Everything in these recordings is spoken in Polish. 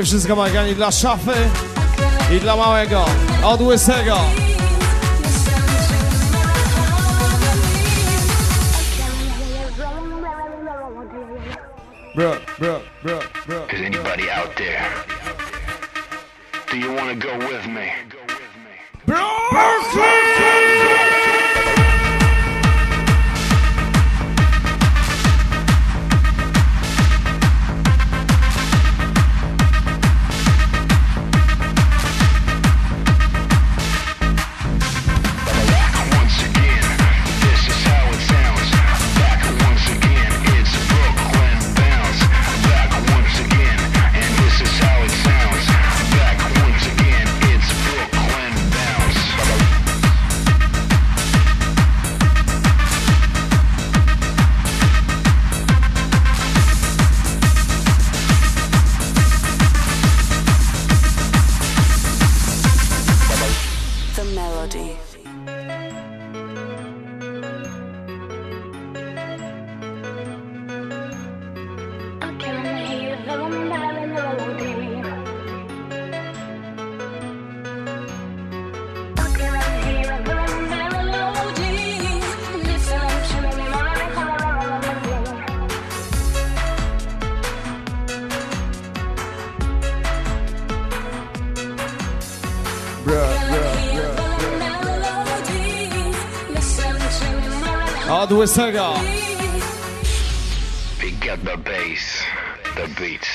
I wszystko magani dla szafy i dla małego, od łysego. Bro, bro, bro, bro. Is anybody out there? Do you want to go with me? Brooklyn! We got Pick up the bass, the beat.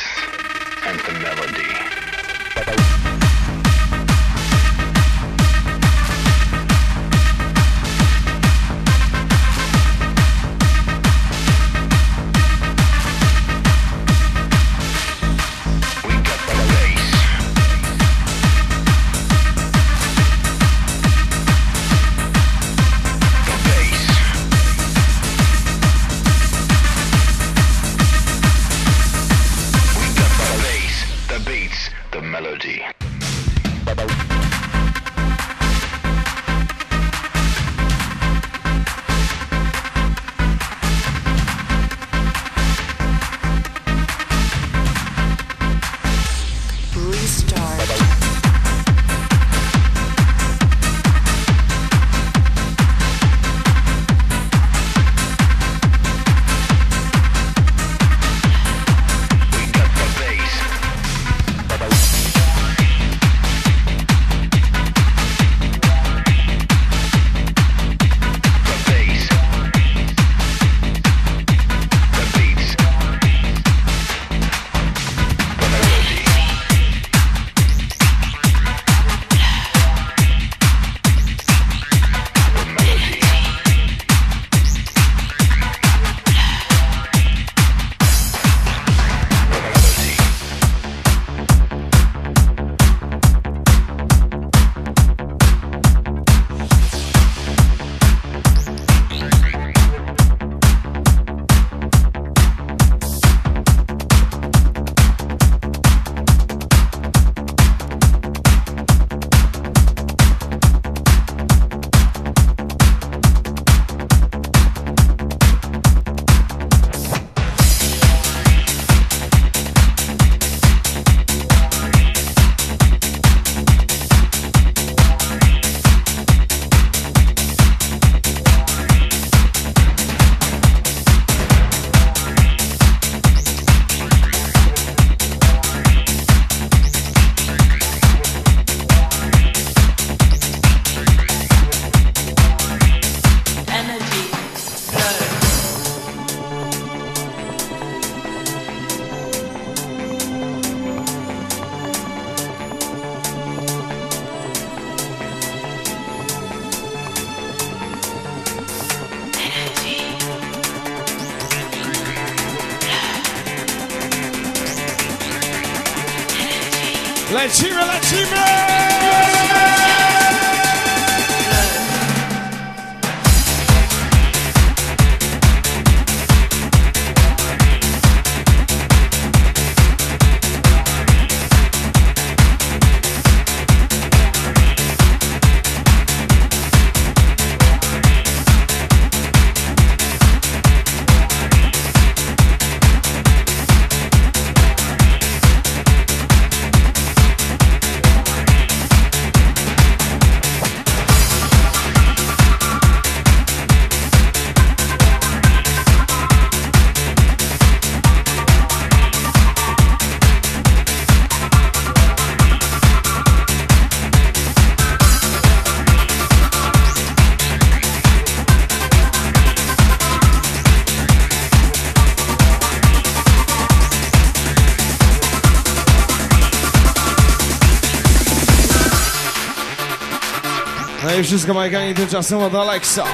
Wszystko Majkani tymczasem od Alexa.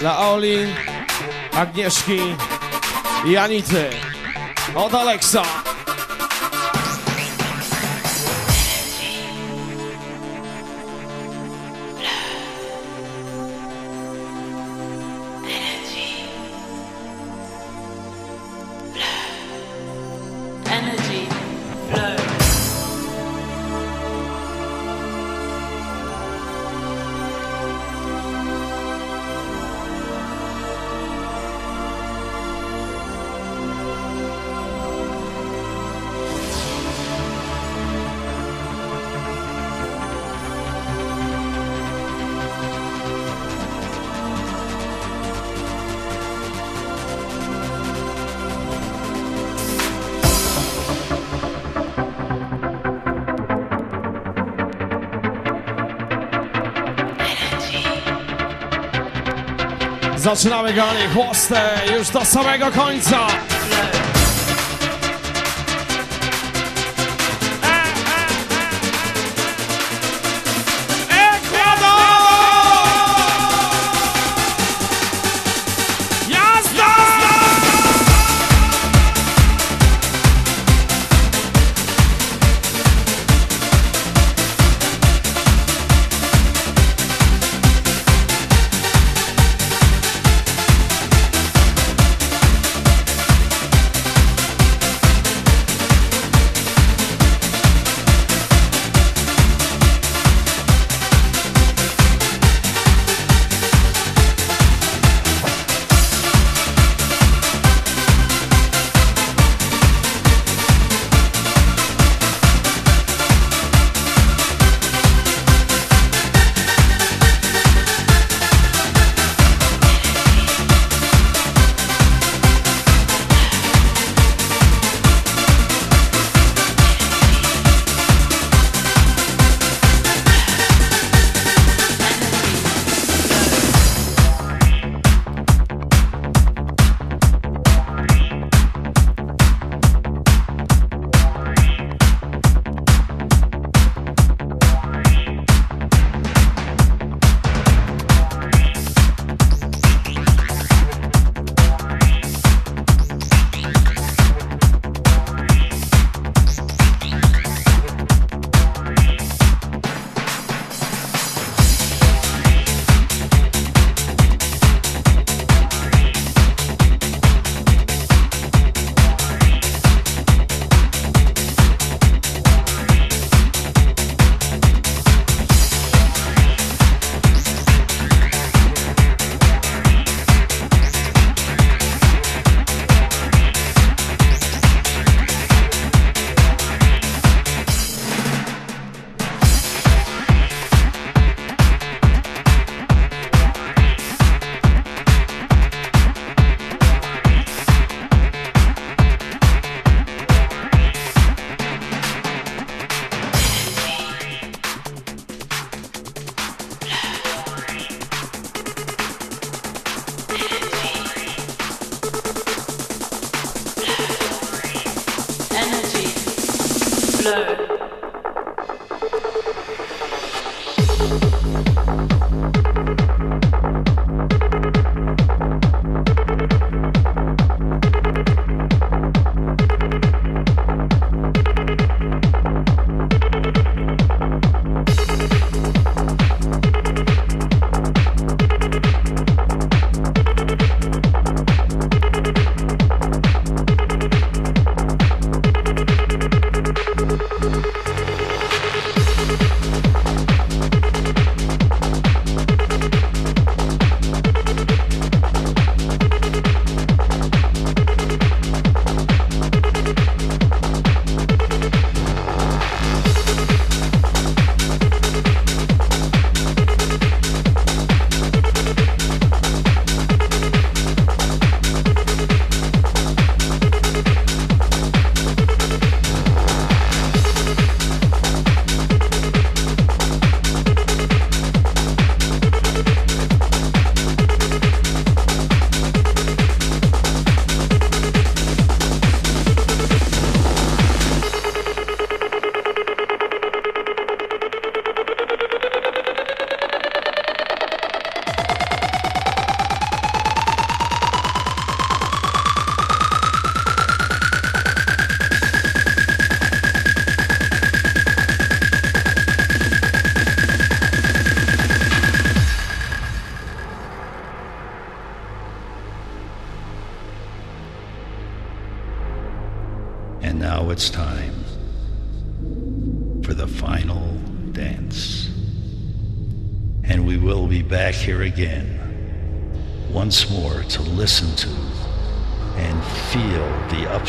Dla Oli, Agnieszki i Anity. Od Alexa. Zaczynamy gali chłostę już do samego końca.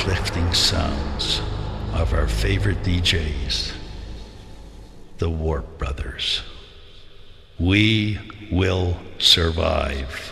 uplifting sounds of our favorite DJs, the Warp Brothers. We will survive.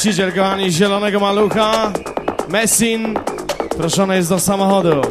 Właściciel, kochani, zielonego malucha, Messin, proszony jest do samochodu.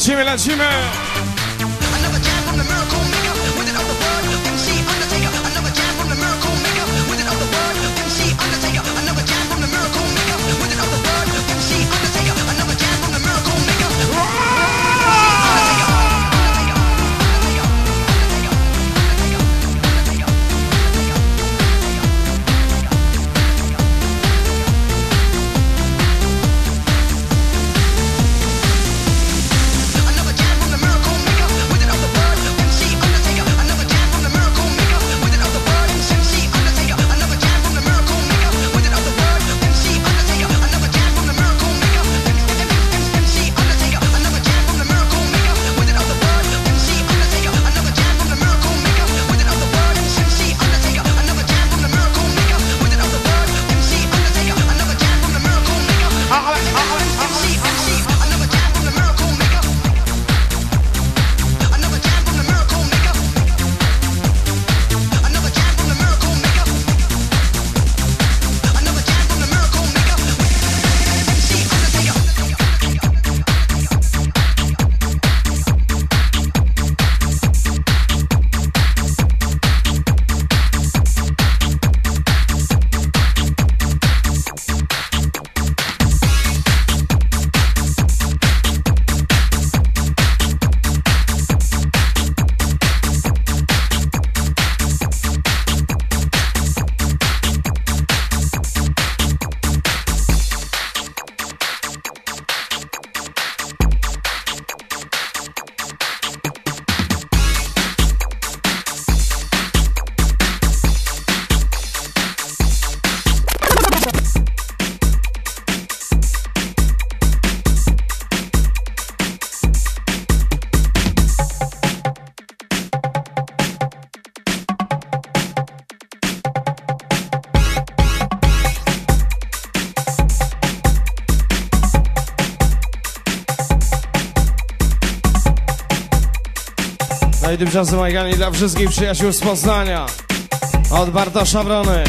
encima, encima. No i tymczasem Majgani dla wszystkich przyjaciół z Poznania. Od Barta Szabrony.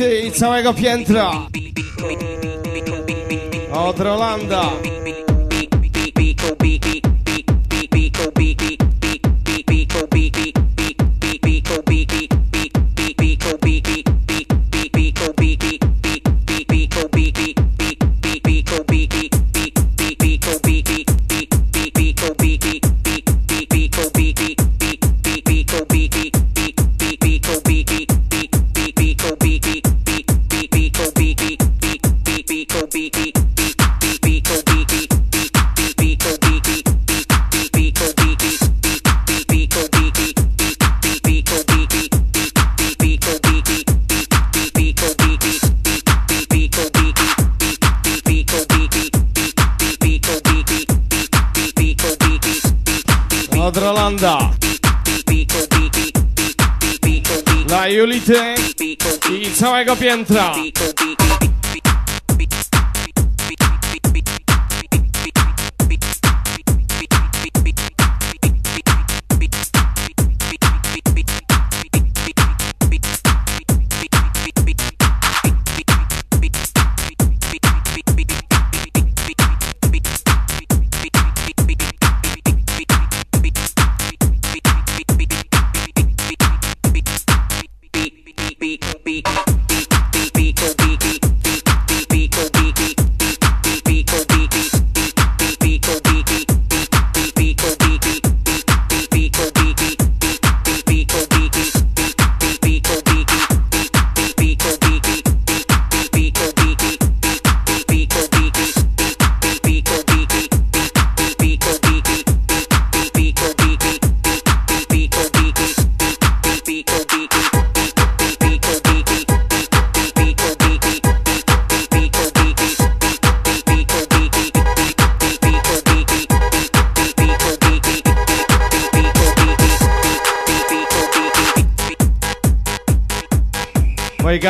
Julity i całego piętra. Od Rolanda. Julity i całego piętra.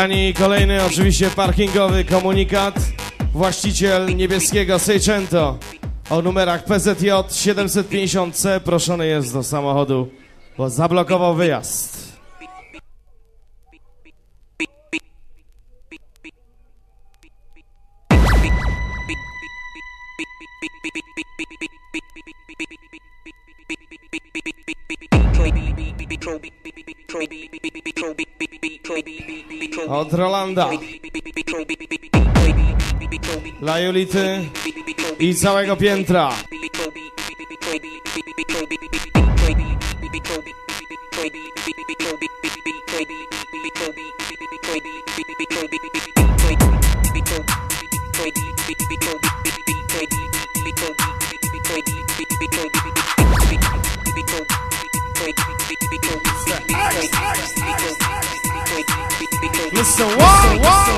Mojgani, kolejny oczywiście parkingowy komunikat. Właściciel niebieskiego Seicento o numerach PZJ 750C proszony jest do samochodu, bo zablokował wyjazd. Od Rolanda. Dla Julity i całego piętra. It's a war. It's a war.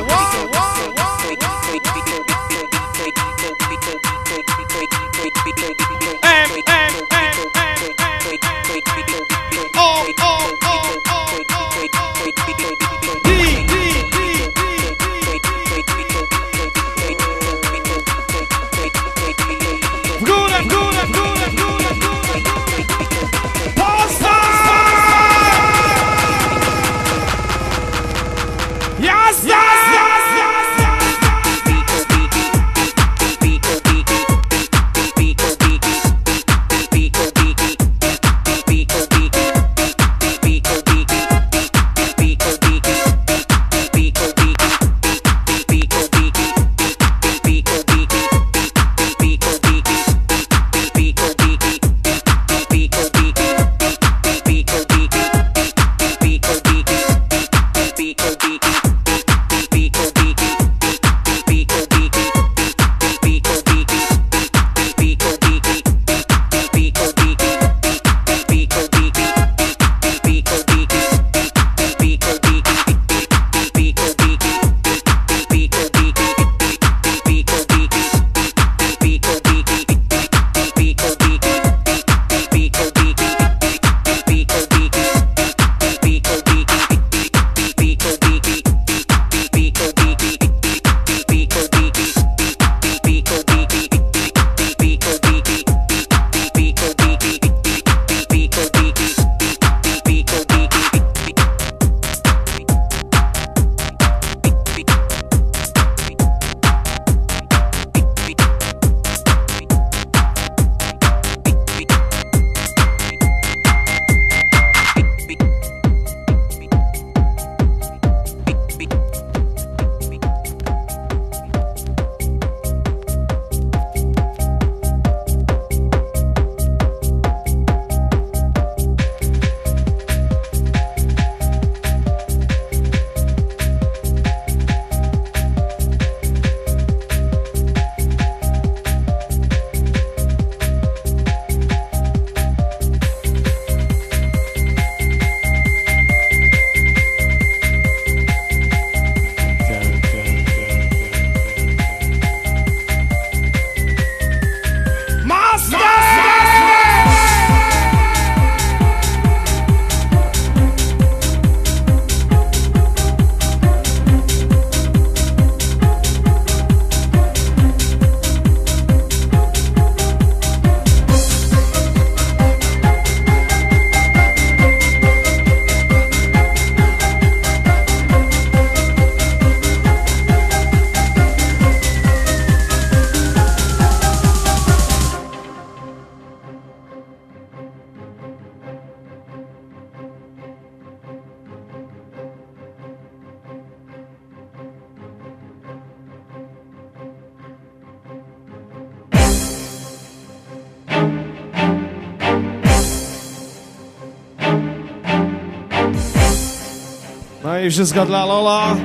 I wszystko dla Lola,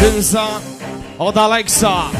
Dynsa, od Alexa.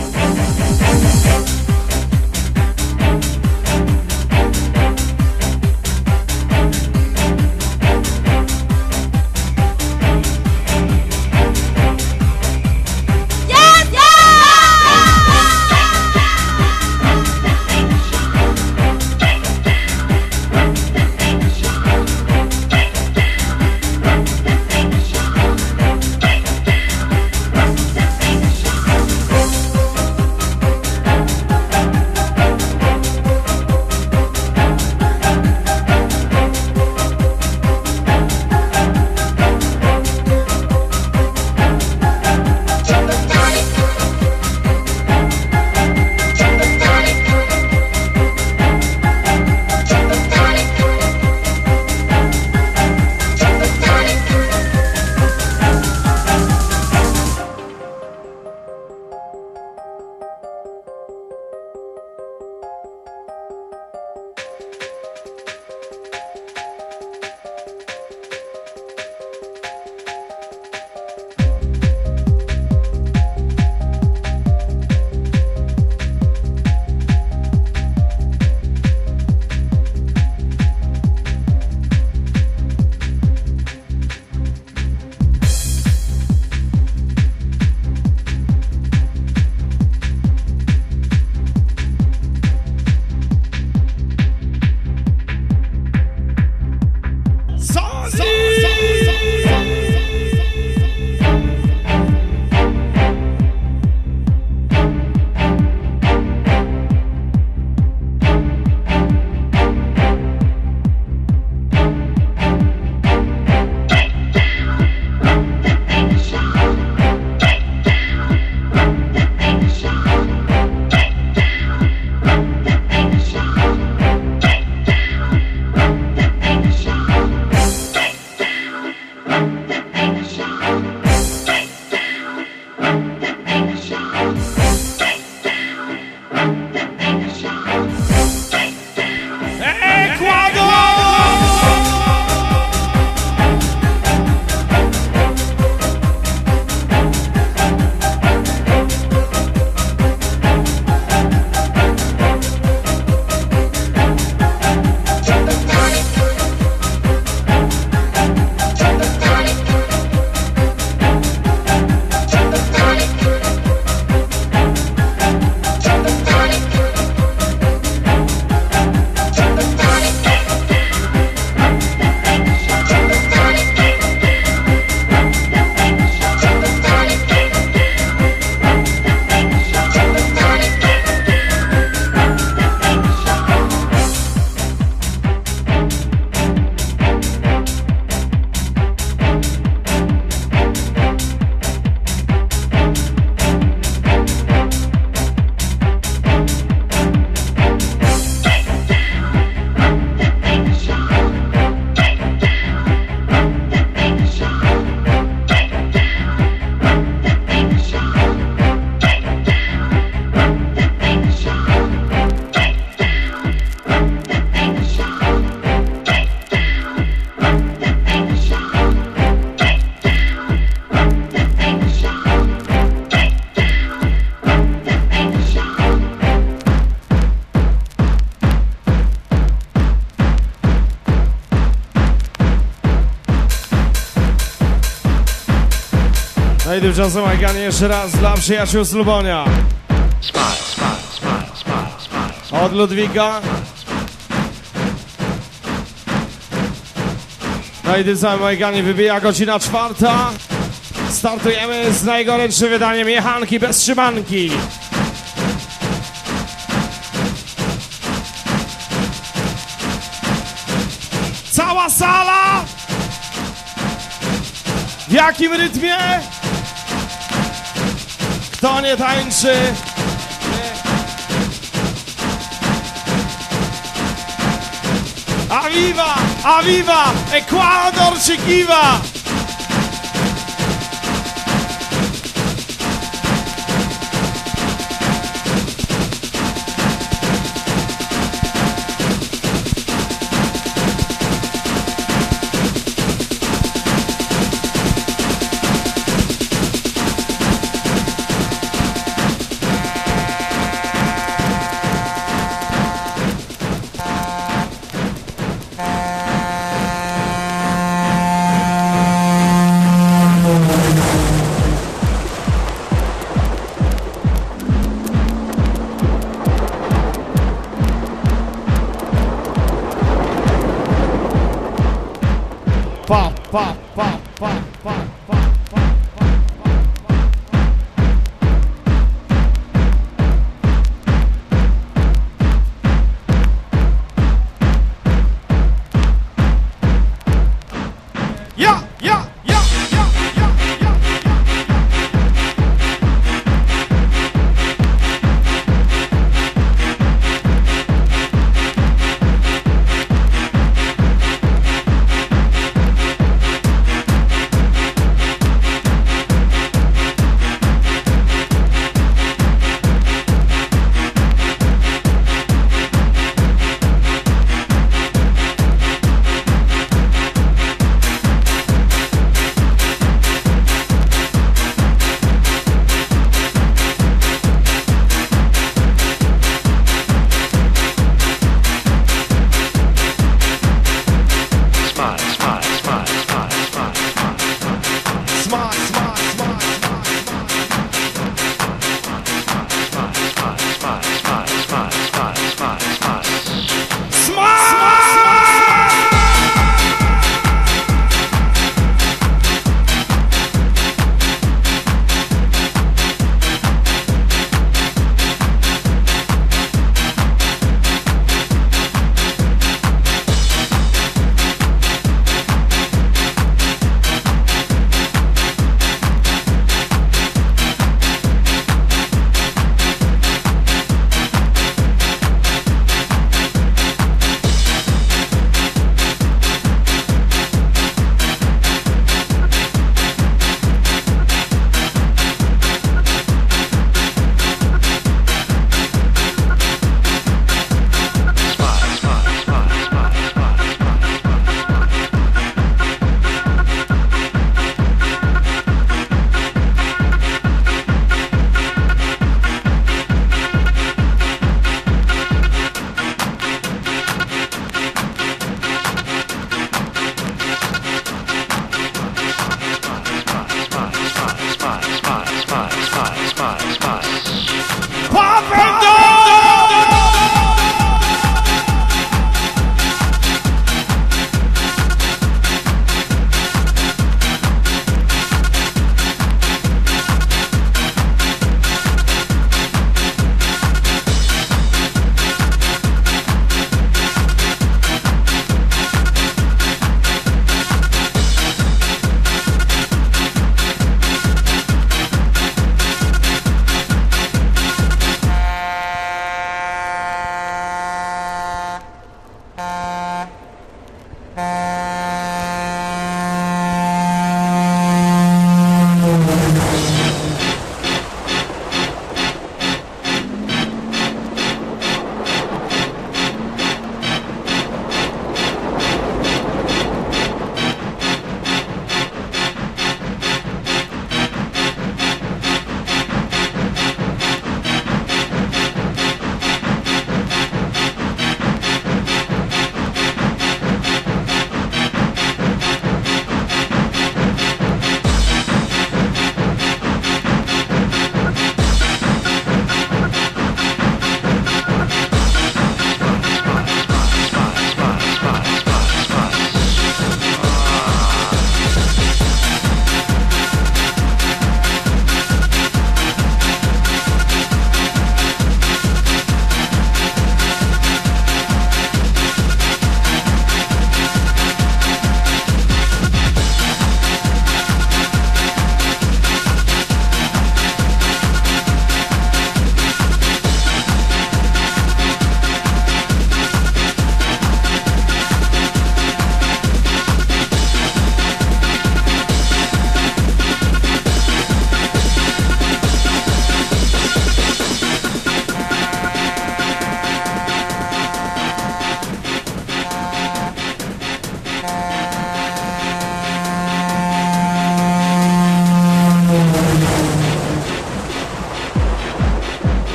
No i tymczasem Majganie jeszcze raz dla przyjaciół z Lubonia. Od Ludwika. No i tym samym wybija godzina czwarta. Startujemy z najgorętszym wydaniem jechanki bez trzymanki. Cała sala! W jakim rytmie? Nie tańczy? Aviva! Aviva! Ecuador ci kiwa!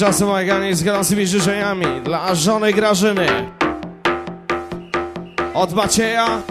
Tymczasem Majganie z gorącymi życzeniami dla żony Grażyny. Od Macieja.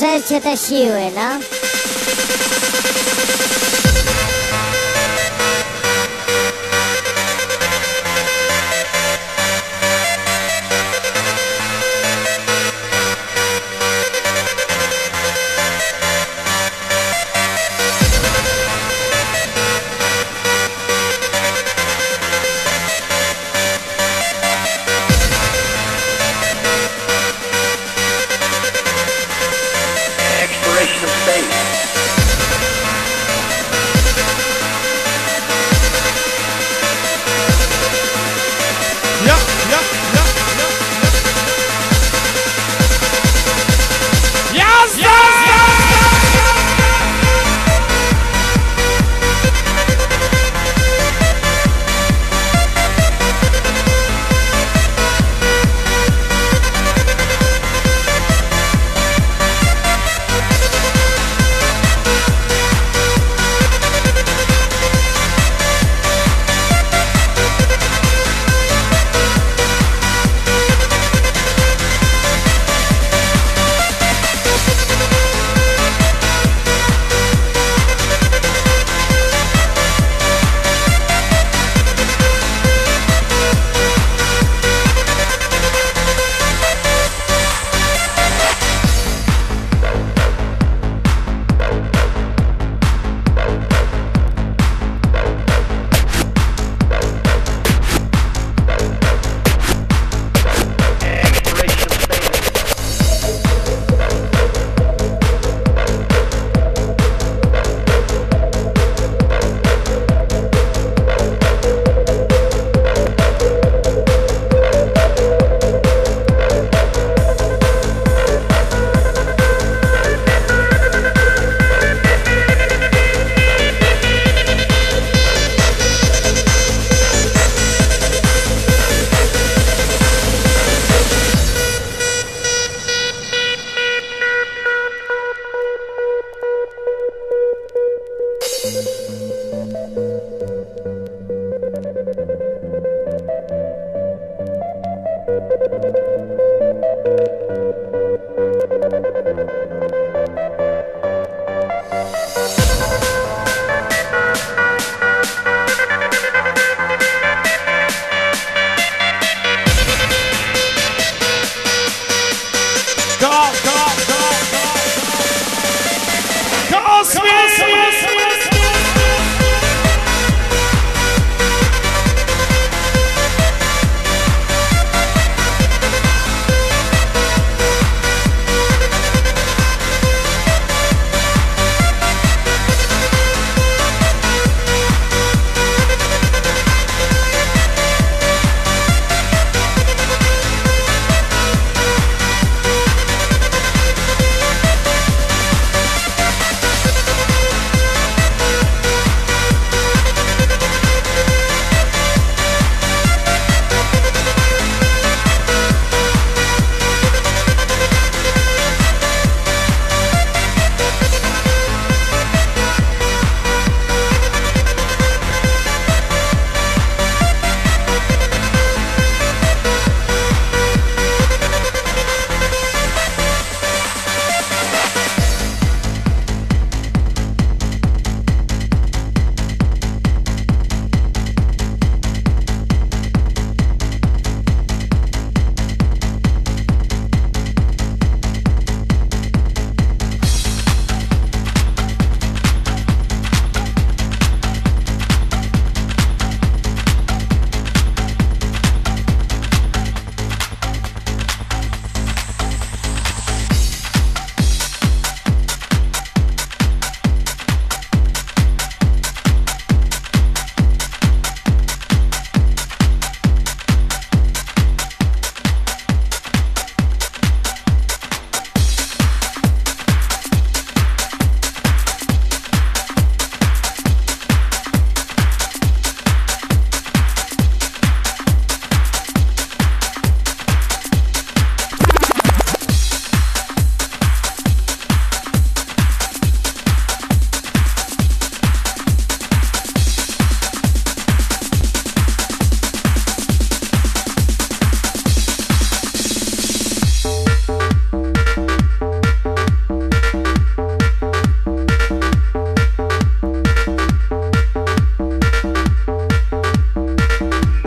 Skąd wybierzecie te siły, no?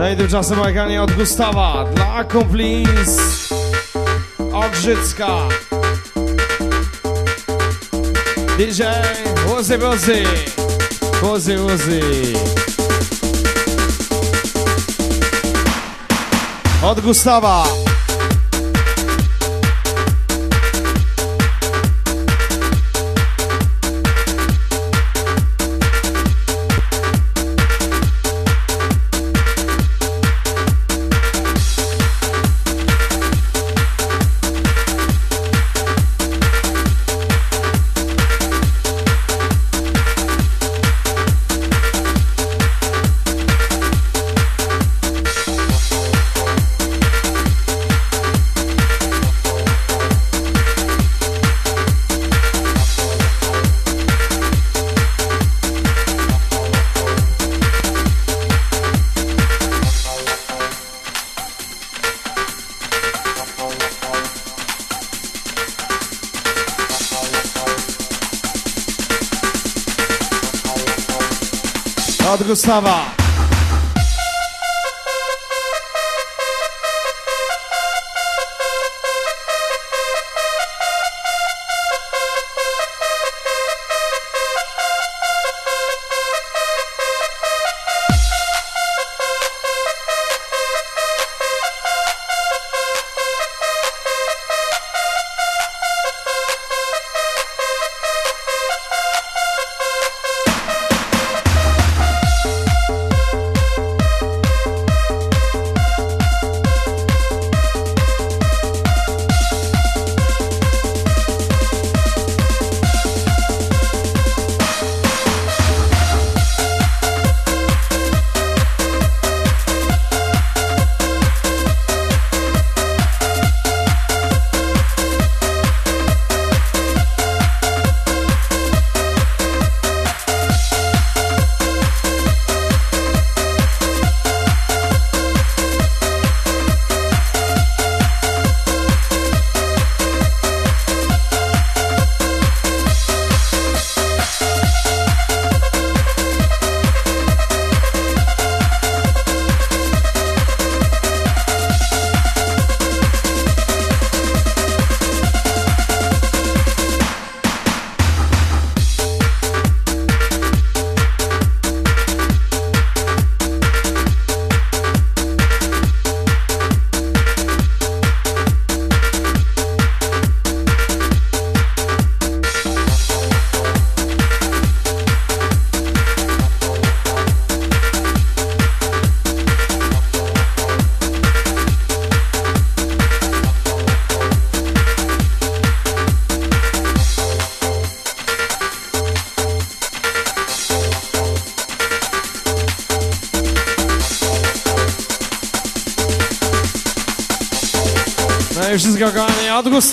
No i tymczasem od Gustawa. Dla Accomplice. Ogrzycka DJ Wozy Wozy Wozy Wozy Od Gustawa Od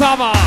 kochani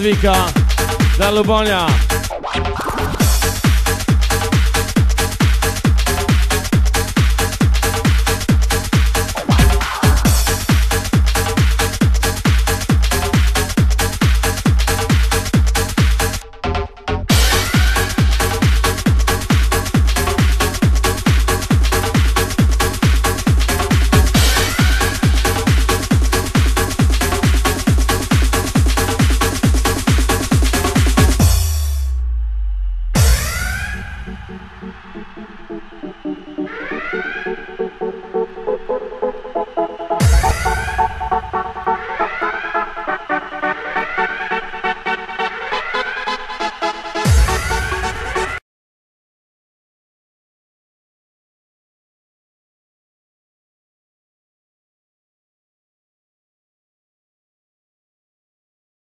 Ludwika dla Lubonia.